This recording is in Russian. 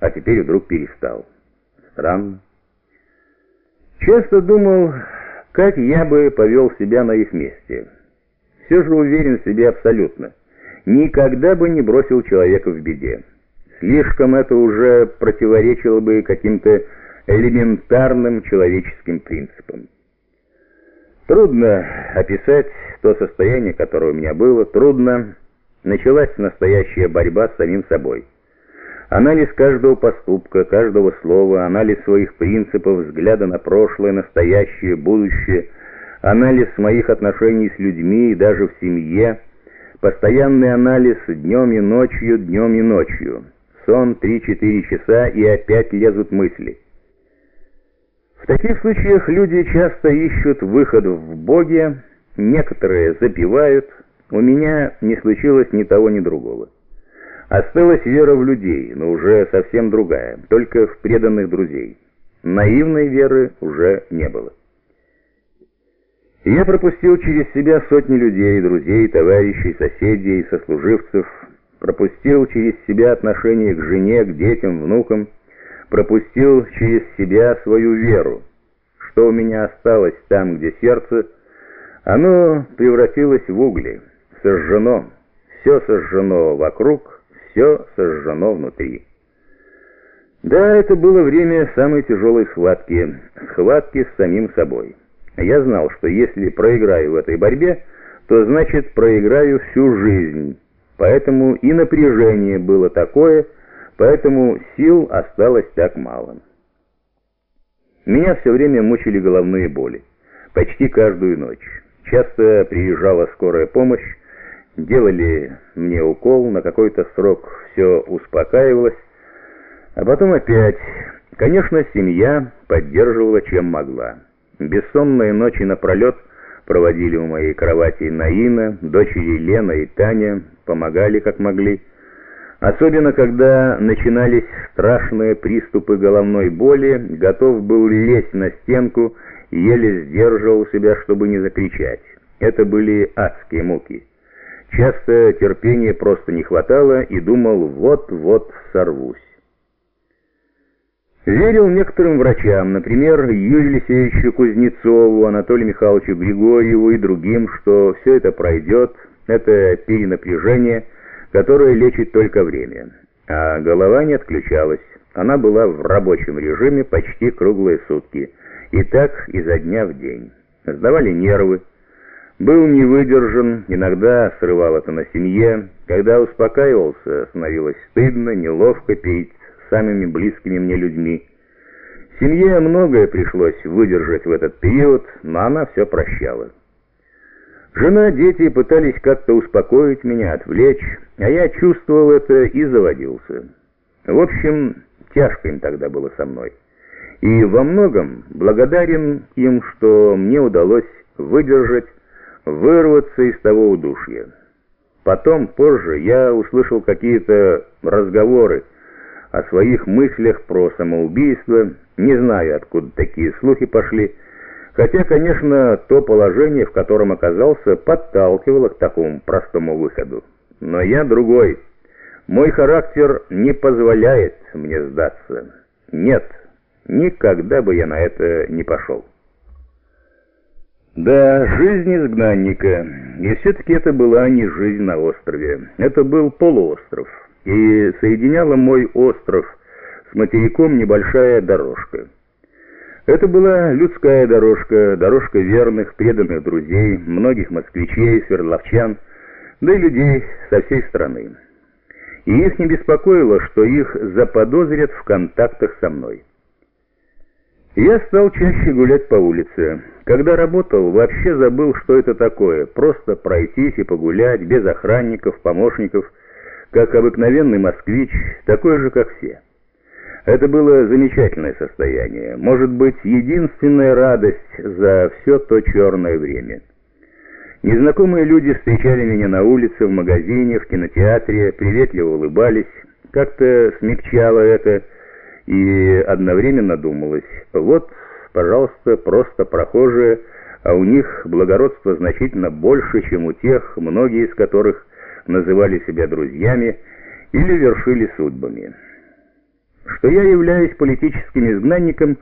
а теперь вдруг перестал. Странно. Часто думал, как я бы повел себя на их месте. Все же уверен в себе абсолютно. Никогда бы не бросил человека в беде. Слишком это уже противоречило бы каким-то элементарным человеческим принципам. Трудно описать то состояние, которое у меня было, трудно. Началась настоящая борьба с самим собой. Анализ каждого поступка, каждого слова, анализ своих принципов, взгляда на прошлое, настоящее, будущее, анализ моих отношений с людьми и даже в семье, постоянный анализ днем и ночью, днем и ночью. Сон 3-4 часа и опять лезут мысли. В таких случаях люди часто ищут выход в Боге, некоторые запивают, у меня не случилось ни того, ни другого. Осталась вера в людей, но уже совсем другая, только в преданных друзей. Наивной веры уже не было. Я пропустил через себя сотни людей, друзей, товарищей, соседей, сослуживцев, пропустил через себя отношение к жене, к детям, внукам, пропустил через себя свою веру. Что у меня осталось там, где сердце, оно превратилось в угли, сожжено, все сожжено вокруг, все сожжено внутри. Да, это было время самой тяжелой схватки, схватки с самим собой. Я знал, что если проиграю в этой борьбе, то значит проиграю всю жизнь. Поэтому и напряжение было такое, поэтому сил осталось так мало. Меня все время мучили головные боли, почти каждую ночь. Часто приезжала скорая помощь, делали мне укол, на какой-то срок все успокаивалось, а потом опять. Конечно, семья поддерживала чем могла. Бессонные ночи напролет проводили у моей кровати Наина, дочери Лена и Таня, помогали как могли. Особенно, когда начинались страшные приступы головной боли, готов был лезть на стенку, еле сдерживал себя, чтобы не закричать. Это были адские муки. Часто терпения просто не хватало и думал, вот-вот сорвусь. Верил некоторым врачам, например, Юрию Алексеевичу Кузнецову, Анатолию Михайловичу Григорьеву и другим, что все это пройдет, это перенапряжение, которое лечит только время. А голова не отключалась, она была в рабочем режиме почти круглые сутки, и так изо дня в день. Сдавали нервы, был не выдержан, иногда срывал это на семье. Когда успокаивался, становилось стыдно, неловко перед самыми близкими мне людьми. Семье многое пришлось выдержать в этот период, но она все прощала. Жена, дети пытались как-то успокоить меня, отвлечь, а я чувствовал это и заводился. В общем, тяжко им тогда было со мной. И во многом благодарен им, что мне удалось выдержать вырваться из того удушья. Потом, позже, я услышал какие-то разговоры о своих мыслях про самоубийство, не знаю, откуда такие слухи пошли, хотя, конечно, то положение, в котором оказался, подталкивало к такому простому выходу. Но я другой. Мой характер не позволяет мне сдаться. Нет, никогда бы я на это не пошел. Да, жизнь изгнанника. И все-таки это была не жизнь на острове. Это был полуостров. И соединяла мой остров с материком небольшая дорожка. Это была людская дорожка, дорожка верных, преданных друзей, многих москвичей, свердловчан, да и людей со всей страны. И их не беспокоило, что их заподозрят в контактах со мной. Я стал чаще гулять по улице. Когда работал, вообще забыл, что это такое. Просто пройтись и погулять, без охранников, помощников, как обыкновенный москвич, такой же, как все. Это было замечательное состояние. Может быть, единственная радость за все то черное время. Незнакомые люди встречали меня на улице, в магазине, в кинотеатре, приветливо улыбались. Как-то смягчало это и одновременно думалось, вот, пожалуйста, просто прохожие, а у них благородство значительно больше, чем у тех, многие из которых называли себя друзьями или вершили судьбами. что я являюсь политическим изгнанником